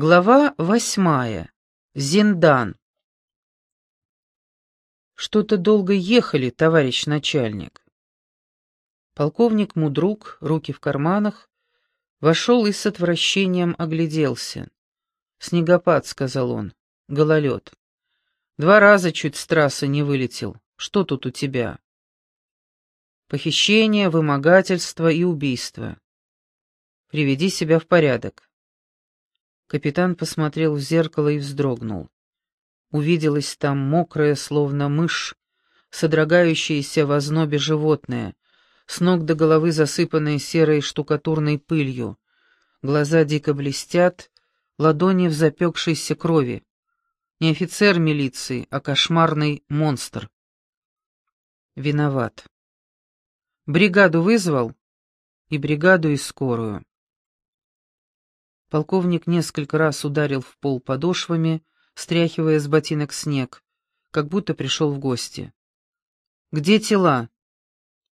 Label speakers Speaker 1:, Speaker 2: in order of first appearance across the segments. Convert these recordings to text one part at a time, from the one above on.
Speaker 1: Глава восьмая. Зиндан. Что-то долго ехали, товарищ начальник. Полковник Мудрук, руки в карманах, вошел и с отвращением огляделся. «Снегопад», — сказал он, — «гололед. Два раза чуть с трассы не вылетел. Что тут у тебя?» «Похищение, вымогательство и убийство. Приведи себя в порядок». Капитан посмотрел в зеркало и вздрогнул. Увиделась там мокрая, словно мышь, содрогающаяся в ознобе животное, с ног до головы засыпанное серой штукатурной пылью. Глаза дико блестят, ладони в запекшейся крови. Не офицер милиции, а кошмарный монстр. Виноват. Бригаду вызвал? И бригаду, и скорую. Полковник несколько раз ударил в пол подошвами, стряхивая с ботинок снег, как будто пришел в гости. «Где тела?»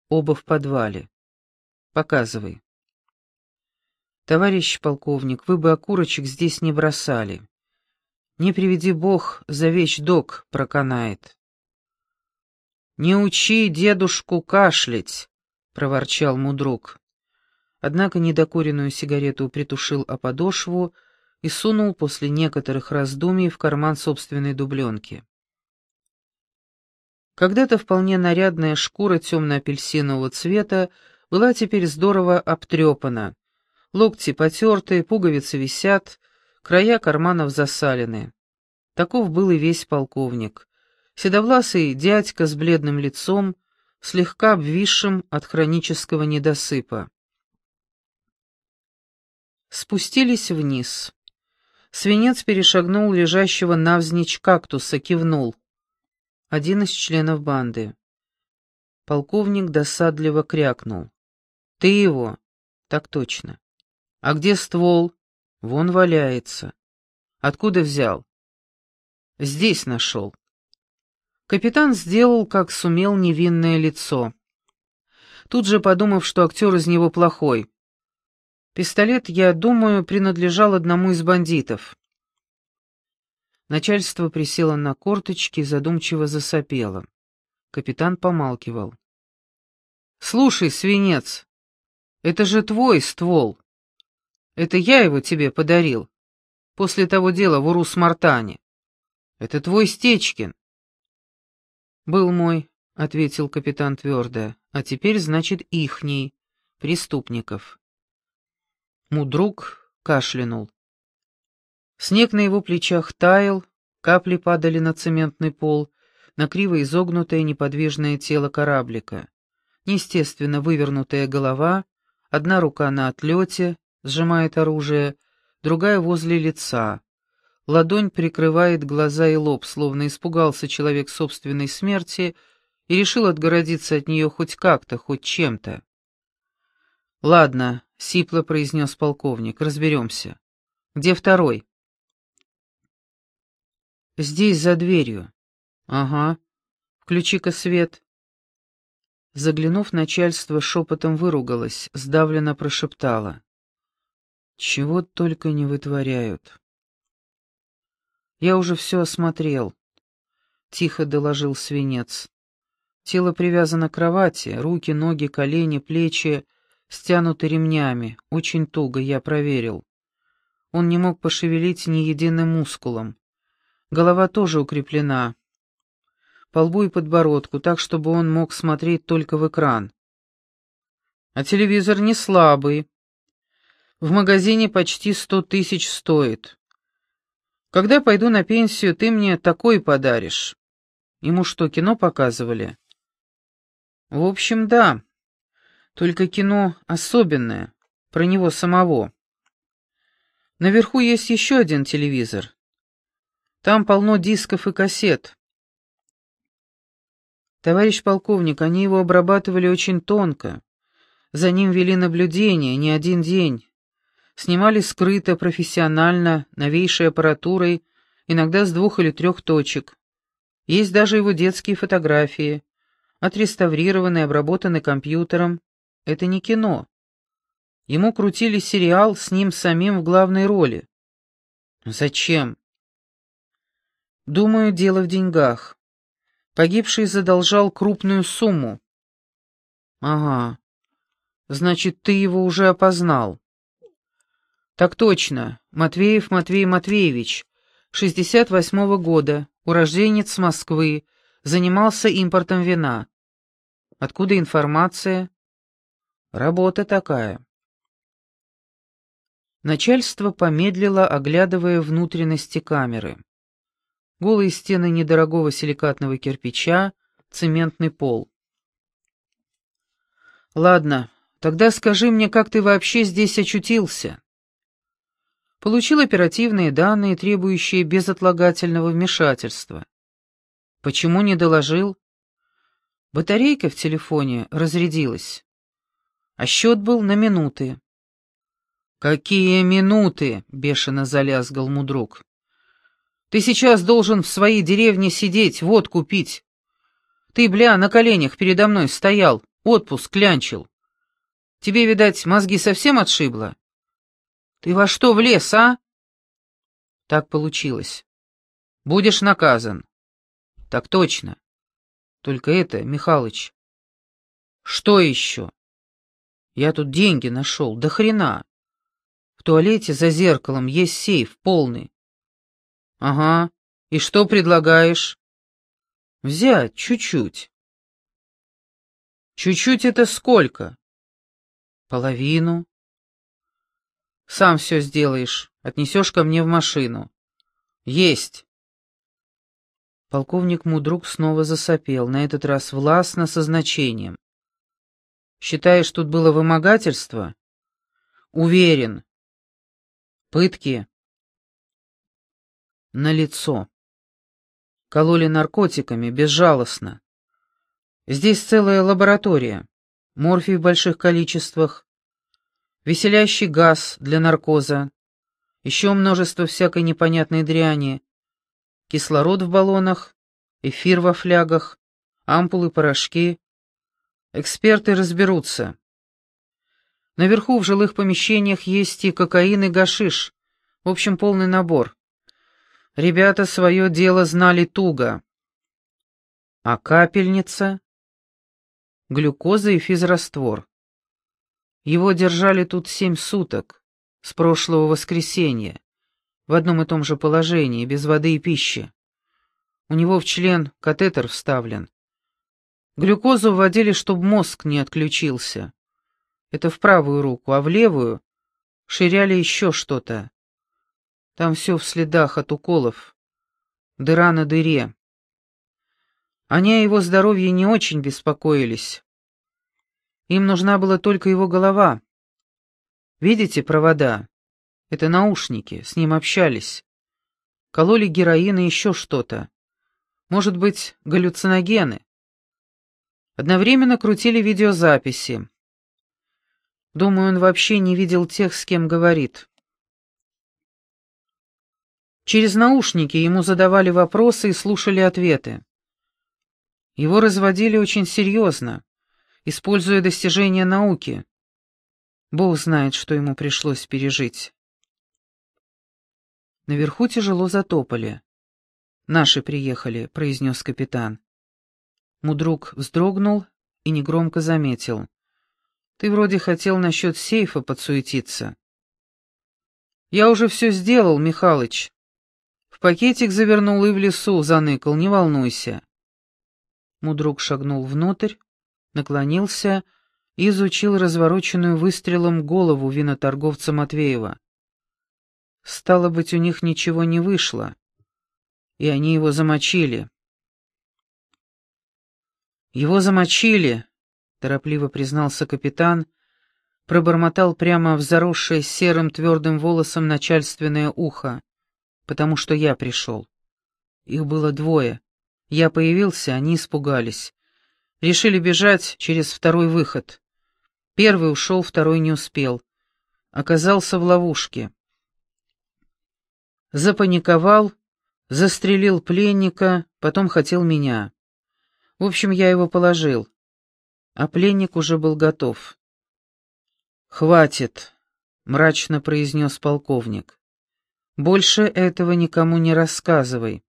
Speaker 1: «Оба в подвале». «Показывай». «Товарищ полковник, вы бы окурочек здесь не бросали. Не приведи бог, за вещь-док проканает». «Не учи дедушку кашлять», — проворчал мудрук однако недокуренную сигарету притушил о подошву и сунул после некоторых раздумий в карман собственной дубленки. Когда-то вполне нарядная шкура темно-апельсинового цвета была теперь здорово обтрепана. Локти потертые, пуговицы висят, края карманов засалены. Таков был и весь полковник. Седовласый дядька с бледным лицом, слегка обвисшим от хронического недосыпа. Спустились вниз. Свинец перешагнул лежащего навзничь кактуса, кивнул. Один из членов банды. Полковник досадливо крякнул. «Ты его?» «Так точно». «А где ствол?» «Вон валяется». «Откуда взял?» «Здесь нашел». Капитан сделал, как сумел, невинное лицо. Тут же подумав, что актер из него плохой. Пистолет, я думаю, принадлежал одному из бандитов. Начальство присело на корточки и задумчиво засопело. Капитан помалкивал. «Слушай, свинец, это же твой ствол. Это я его тебе подарил. После того дела в Урус-Мартане. Это твой Стечкин». «Был мой», — ответил капитан твердо, — «а теперь, значит, ихний, преступников». Мудрук кашлянул. Снег на его плечах таял, капли падали на цементный пол, на криво изогнутое неподвижное тело кораблика. Неестественно вывернутая голова, одна рука на отлете, сжимает оружие, другая возле лица. Ладонь прикрывает глаза и лоб, словно испугался человек собственной смерти и решил отгородиться от нее хоть как-то, хоть чем-то. «Ладно», — сипло произнес полковник, — «разберемся. Где второй?» «Здесь, за дверью». «Ага. Включи-ка свет». Заглянув, начальство шепотом выругалось, сдавленно прошептало. «Чего только не вытворяют». «Я уже все осмотрел», — тихо доложил свинец. «Тело привязано к кровати, руки, ноги, колени, плечи стянуты ремнями, очень туго, я проверил. Он не мог пошевелить ни единым мускулом. Голова тоже укреплена. По лбу и подбородку, так, чтобы он мог смотреть только в экран. А телевизор не слабый. В магазине почти сто тысяч стоит. Когда пойду на пенсию, ты мне такой подаришь. Ему что, кино показывали? В общем, да. Только кино особенное, про него самого. Наверху есть еще один телевизор. Там полно дисков и кассет. Товарищ полковник, они его обрабатывали очень тонко. За ним вели наблюдение не один день. Снимали скрыто, профессионально, новейшей аппаратурой, иногда с двух или трех точек. Есть даже его детские фотографии, отреставрированные, обработаны компьютером. Это не кино. Ему крутили сериал с ним самим в главной роли. Зачем? Думаю, дело в деньгах. Погибший задолжал крупную сумму. Ага. Значит, ты его уже опознал. Так точно. Матвеев Матвей Матвеевич, 68-го года, урожденец Москвы, занимался импортом вина. Откуда информация? Работа такая. Начальство помедлило, оглядывая внутренности камеры. Голые стены недорогого силикатного кирпича, цементный пол. «Ладно, тогда скажи мне, как ты вообще здесь очутился?» Получил оперативные данные, требующие безотлагательного вмешательства. Почему не доложил? Батарейка в телефоне разрядилась, а счет был на минуты. «Какие минуты?» — бешено залязгал мудрук. Ты сейчас должен в своей деревне сидеть, водку пить. Ты, бля, на коленях передо мной стоял, отпуск клянчил. Тебе, видать, мозги совсем отшибло? Ты во что влез, а? Так получилось. Будешь наказан. Так точно. Только это, Михалыч. Что еще? Я тут деньги нашел, до хрена. В туалете за зеркалом есть сейф, полный. «Ага. И что предлагаешь?» «Взять чуть-чуть». «Чуть-чуть это сколько?» «Половину». «Сам все сделаешь. Отнесешь ко мне в машину». «Есть». Полковник Мудрук снова засопел, на этот раз властно, со значением. «Считаешь, тут было вымогательство?» «Уверен». «Пытки?» на лицо. Кололи наркотиками, безжалостно. Здесь целая лаборатория. Морфий в больших количествах, веселящий газ для наркоза, еще множество всякой непонятной дряни, кислород в баллонах, эфир во флягах, ампулы, порошки. Эксперты разберутся. Наверху в жилых помещениях есть и кокаин, и гашиш. В общем, полный набор. Ребята свое дело знали туго. А капельница? Глюкоза и физраствор. Его держали тут семь суток, с прошлого воскресенья, в одном и том же положении, без воды и пищи. У него в член катетер вставлен. Глюкозу вводили, чтобы мозг не отключился. Это в правую руку, а в левую ширяли еще что-то. Там все в следах от уколов. Дыра на дыре. Они о его здоровье не очень беспокоились. Им нужна была только его голова. Видите провода? Это наушники, с ним общались. Кололи героин и еще что-то. Может быть, галлюциногены. Одновременно крутили видеозаписи. Думаю, он вообще не видел тех, с кем говорит. Через наушники ему задавали вопросы и слушали ответы. Его разводили очень серьезно, используя достижения науки. Бог знает, что ему пришлось пережить. Наверху тяжело затопали. «Наши приехали», — произнес капитан. Мудрук вздрогнул и негромко заметил. «Ты вроде хотел насчет сейфа подсуетиться». «Я уже все сделал, Михалыч. В пакетик завернул и в лесу заныкал, не волнуйся. Мудрук шагнул внутрь, наклонился и изучил развороченную выстрелом голову виноторговца Матвеева. Стало быть, у них ничего не вышло, и они его замочили. «Его замочили», — торопливо признался капитан, пробормотал прямо в заросшее серым твердым волосом начальственное ухо потому что я пришел. Их было двое. Я появился, они испугались. Решили бежать через второй выход. Первый ушел, второй не успел. Оказался в ловушке. Запаниковал, застрелил пленника, потом хотел меня. В общем, я его положил. А пленник уже был готов. «Хватит», — мрачно произнес полковник. Больше этого никому не рассказывай.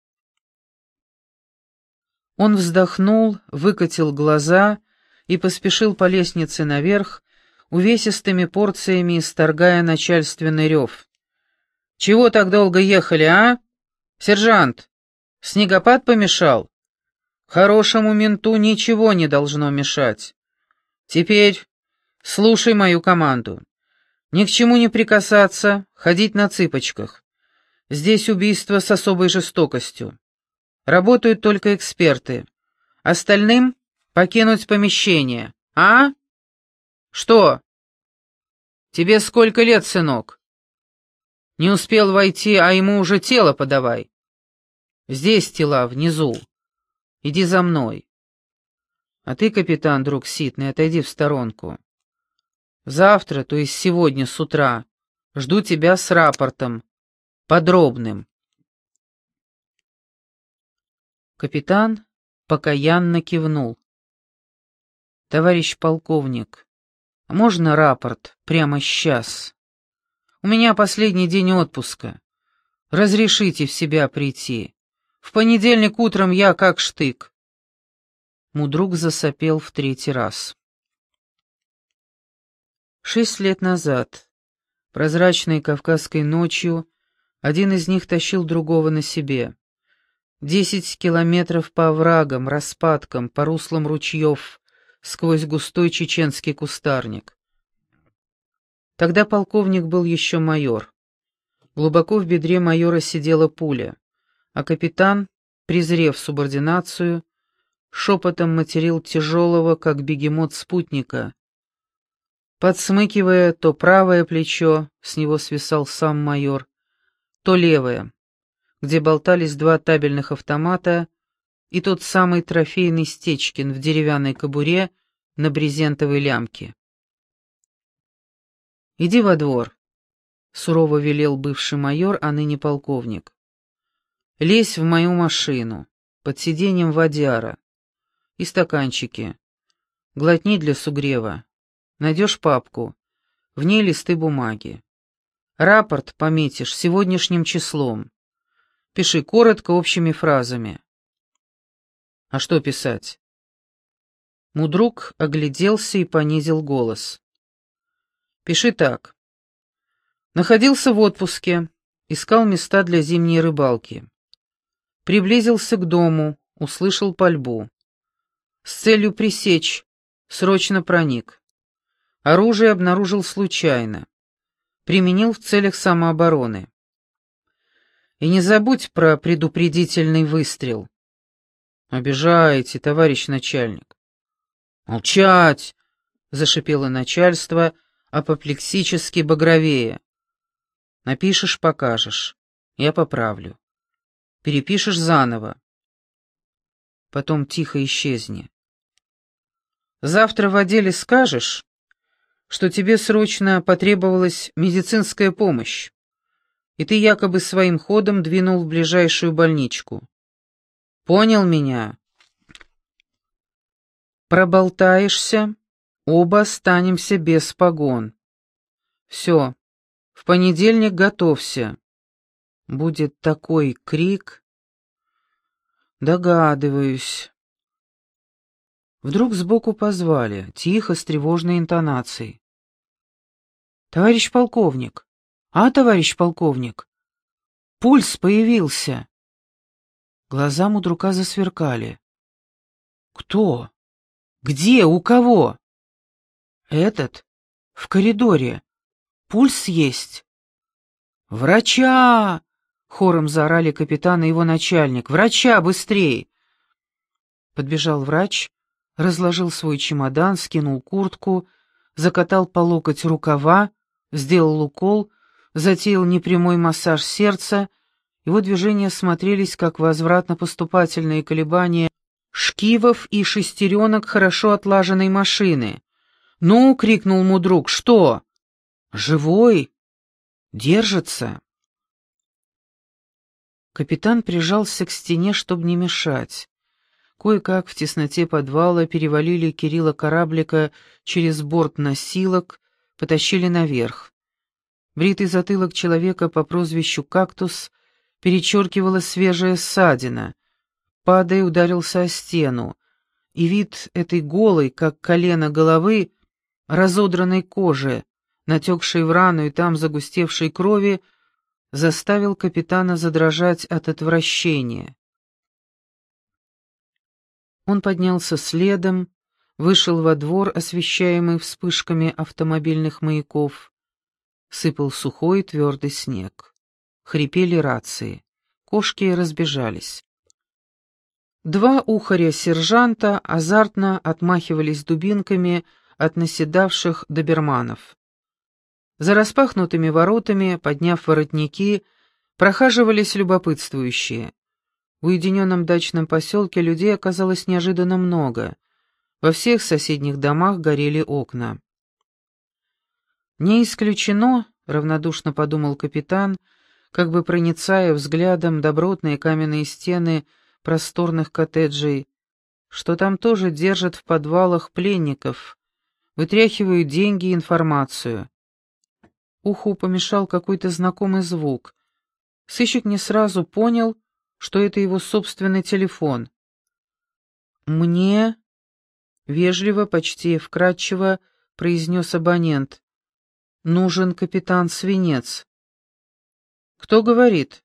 Speaker 1: Он вздохнул, выкатил глаза и поспешил по лестнице наверх, увесистыми порциями исторгая начальственный рев. «Чего так долго ехали, а? Сержант, снегопад помешал? Хорошему менту ничего не должно мешать. Теперь слушай мою команду. Ни к чему не прикасаться, ходить на цыпочках. Здесь убийство с особой жестокостью. Работают только эксперты. Остальным покинуть помещение. А? Что? Тебе сколько лет, сынок? Не успел войти, а ему уже тело подавай. Здесь тела, внизу. Иди за мной. А ты, капитан, друг Ситный, отойди в сторонку. Завтра, то есть сегодня с утра, жду тебя с рапортом подробным. Капитан покаянно кивнул. «Товарищ полковник, можно рапорт прямо сейчас? У меня последний день отпуска. Разрешите в себя прийти. В понедельник утром я как штык». Мудрук засопел в третий раз. Шесть лет назад, прозрачной кавказской ночью, один из них тащил другого на себе. Десять километров по оврагам, распадкам, по руслам ручьев, сквозь густой чеченский кустарник. Тогда полковник был еще майор. Глубоко в бедре майора сидела пуля, а капитан, презрев субординацию, шепотом материл тяжелого, как бегемот спутника. Подсмыкивая то правое плечо, с него свисал сам майор, то левое, где болтались два табельных автомата и тот самый трофейный Стечкин в деревянной кобуре на брезентовой лямке. «Иди во двор», — сурово велел бывший майор, а ныне полковник. «Лезь в мою машину, под сиденьем водяра. И стаканчики. Глотни для сугрева. Найдешь папку. В ней листы бумаги. Рапорт пометишь сегодняшним числом. Пиши коротко общими фразами. А что писать? Мудрук огляделся и понизил голос. Пиши так. Находился в отпуске, искал места для зимней рыбалки. Приблизился к дому, услышал пальбу. С целью пресечь, срочно проник. Оружие обнаружил случайно применил в целях самообороны. И не забудь про предупредительный выстрел. Обижаете, товарищ начальник. Молчать! Зашипело начальство, апоплексически багровее. Напишешь, покажешь. Я поправлю. Перепишешь заново. Потом тихо исчезни. Завтра в отделе скажешь, что тебе срочно потребовалась медицинская помощь, и ты якобы своим ходом двинул в ближайшую больничку. Понял меня? Проболтаешься, оба останемся без погон. Все, в понедельник готовься. Будет такой крик. Догадываюсь. Вдруг сбоку позвали, тихо, с тревожной интонацией. «Товарищ полковник! А, товарищ полковник! Пульс появился!» Глаза мудрука засверкали. «Кто? Где? У кого?» «Этот. В коридоре. Пульс есть». «Врача!» — хором заорали капитан и его начальник. «Врача, быстрей!» Подбежал врач, разложил свой чемодан, скинул куртку, закатал по локоть рукава, сделал укол, затеял непрямой массаж сердца, его движения смотрелись как возвратно-поступательные колебания шкивов и шестеренок хорошо отлаженной машины. «Ну!» — крикнул мудрук. «Что?» «Живой? Держится?» Капитан прижался к стене, чтобы не мешать. Кое-как в тесноте подвала перевалили Кирилла кораблика через борт носилок, потащили наверх. Бритый затылок человека по прозвищу «Кактус» перечеркивала свежая ссадина. Падая, ударился о стену, и вид этой голой, как колено головы, разодранной кожи, натекшей в рану и там загустевшей крови, заставил капитана задрожать от отвращения. Он поднялся следом, вышел во двор, освещаемый вспышками автомобильных маяков. Сыпал сухой твердый снег. Хрипели рации. Кошки разбежались. Два ухаря-сержанта азартно отмахивались дубинками от наседавших доберманов. За распахнутыми воротами, подняв воротники, прохаживались любопытствующие. В уединенном дачном поселке людей оказалось неожиданно много. Во всех соседних домах горели окна. «Не исключено», — равнодушно подумал капитан, как бы проницая взглядом добротные каменные стены просторных коттеджей, что там тоже держат в подвалах пленников, вытряхивают деньги и информацию. Уху помешал какой-то знакомый звук. Сыщик не сразу понял, что это его собственный телефон. «Мне...» — вежливо, почти вкратчиво произнес абонент. Нужен капитан Свинец. Кто говорит?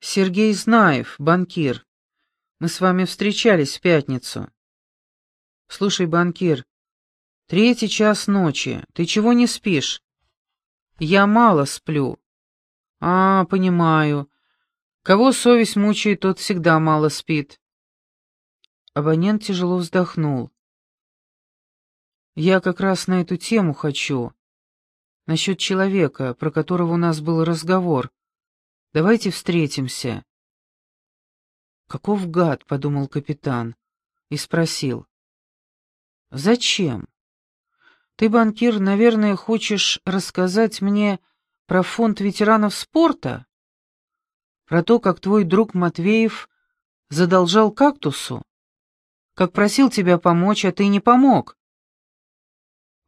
Speaker 1: Сергей Знаев, банкир. Мы с вами встречались в пятницу. Слушай, банкир, третий час ночи. Ты чего не спишь? Я мало сплю. А, понимаю. Кого совесть мучает, тот всегда мало спит. Абонент тяжело вздохнул. Я как раз на эту тему хочу. Насчет человека, про которого у нас был разговор. Давайте встретимся. Каков гад, подумал капитан и спросил. Зачем? Ты, банкир, наверное, хочешь рассказать мне про фонд ветеранов спорта? Про то, как твой друг Матвеев задолжал кактусу? Как просил тебя помочь, а ты не помог?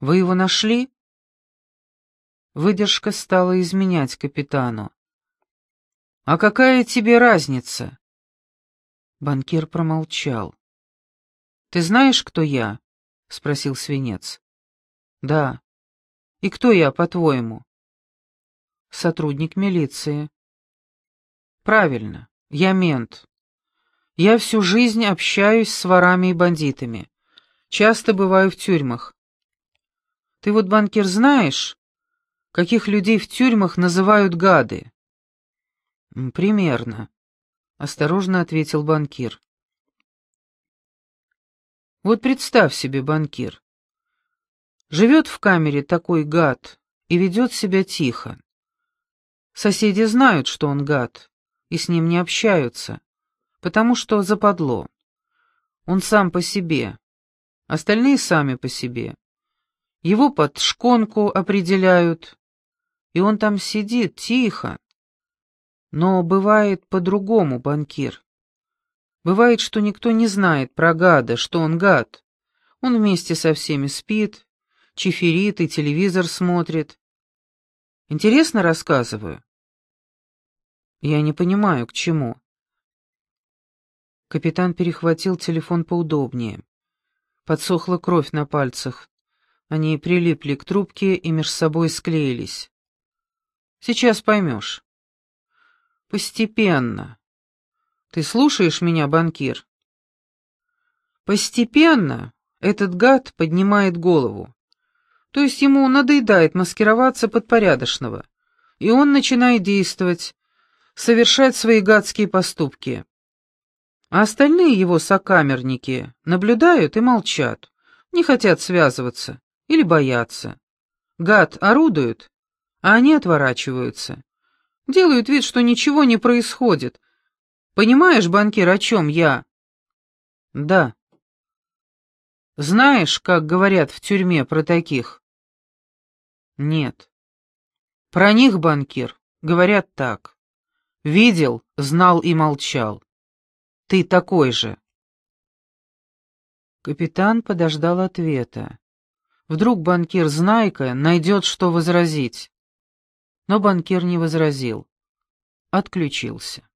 Speaker 1: Вы его нашли?» Выдержка стала изменять капитану. «А какая тебе разница?» Банкир промолчал. «Ты знаешь, кто я?» — спросил свинец. «Да. И кто я, по-твоему?» «Сотрудник милиции». «Правильно. Я мент. Я всю жизнь общаюсь с ворами и бандитами. Часто бываю в тюрьмах. Ты вот, банкир, знаешь, каких людей в тюрьмах называют гады?» «Примерно», — осторожно ответил банкир. «Вот представь себе, банкир. Живет в камере такой гад и ведет себя тихо. Соседи знают, что он гад, и с ним не общаются, потому что западло. Он сам по себе, остальные сами по себе. Его под шконку определяют, и он там сидит тихо. Но бывает по-другому, банкир. Бывает, что никто не знает про гада, что он гад. Он вместе со всеми спит, чиферит и телевизор смотрит. Интересно рассказываю? Я не понимаю, к чему. Капитан перехватил телефон поудобнее. Подсохла кровь на пальцах. Они прилипли к трубке и между собой склеились. Сейчас поймешь. Постепенно. Ты слушаешь меня, банкир? Постепенно этот гад поднимает голову. То есть ему надоедает маскироваться под порядочного, и он начинает действовать, совершать свои гадские поступки. А остальные его сокамерники наблюдают и молчат, не хотят связываться или боятся. Гад орудует, а они отворачиваются. Делают вид, что ничего не происходит. Понимаешь, банкир, о чем я? Да. Знаешь, как говорят в тюрьме про таких? Нет. Про них, банкир, говорят так. Видел, знал и молчал. Ты такой же. Капитан подождал ответа. Вдруг банкир Знайка найдет, что возразить. Но банкир не возразил. Отключился.